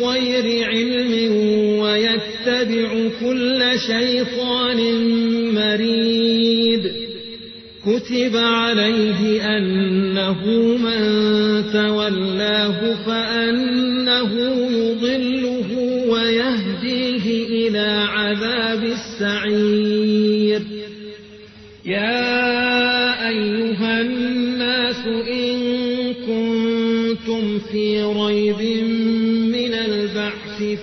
بغير علم ويتبع كل شيطان مريد. كتب عليه أنه من تولاه فأنه يضله ويهديه إلى عذاب السعير. يا أيها الناس إن كنتم في ريب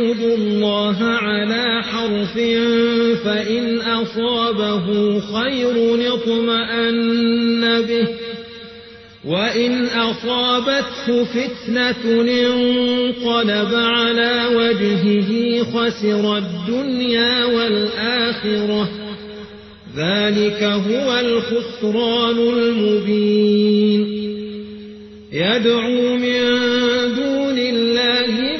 يعبد الله على حرف فإن أصابه خير اطمأن به. وإن أصابته فتنة انقلب على وجهه خسر الدنيا والآخرة. ذلك هو الخسران المبين. يدعو من دون الله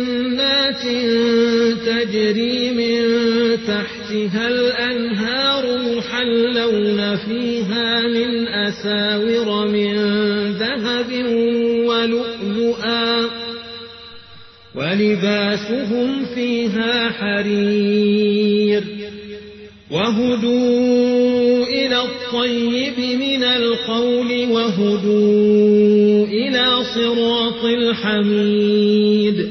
تجري من تحتها الأنهار يحلون فيها من أساور من ذهب ولؤلؤا ولباسهم فيها حرير وهدوا إلى الطيب من القول وهدوا إلى صراط الحميد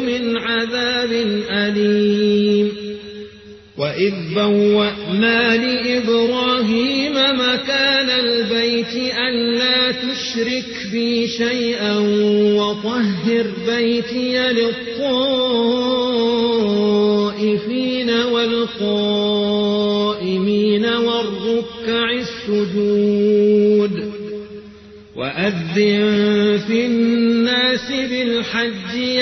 أليم. وإذ بوأنا لإبراهيم مكان البيت ألا تشرك بي شيئا وطهر بيتي للطائفين والقائمين والركع السجود. وأذن في الناس بالحج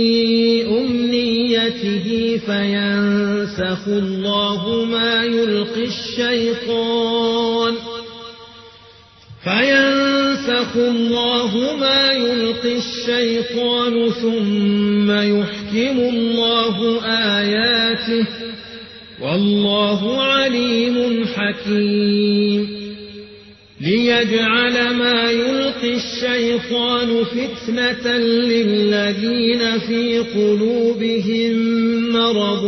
فينسخ الله ما يلقي الشيطان فينسخ الله ما يلقي الشيطان ثم يحكم الله آياته والله عليم حكيم ليجعل ما يلقي الشيطان فتنة للذين في قلوبهم مرض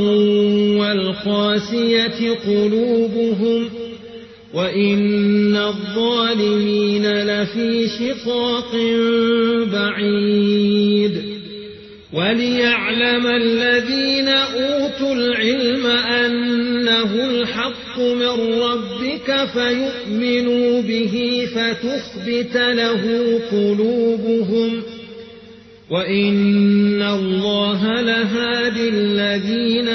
والقاسية قلوبهم وإن الظالمين لفي شقاق بعيد وليعلم الذين أوتوا العلم أنه الحق من ربك فيؤمنوا به فتخبت له قلوبهم وإن الله لهادي الذين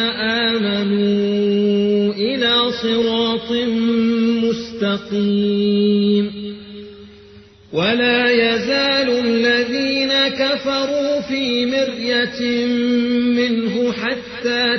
آمنوا إلى صراط مستقيم ولا يزال الذين كفروا في مرية منه حتى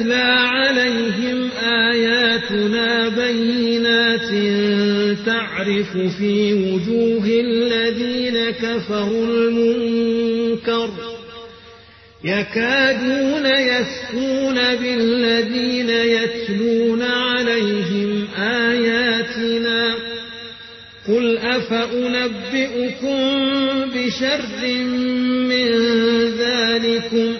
تتلى عليهم آياتنا بينات تعرف في وجوه الذين كفروا المنكر يكادون يسكون بالذين يتلون عليهم آياتنا قل أفأنبئكم بشر من ذلكم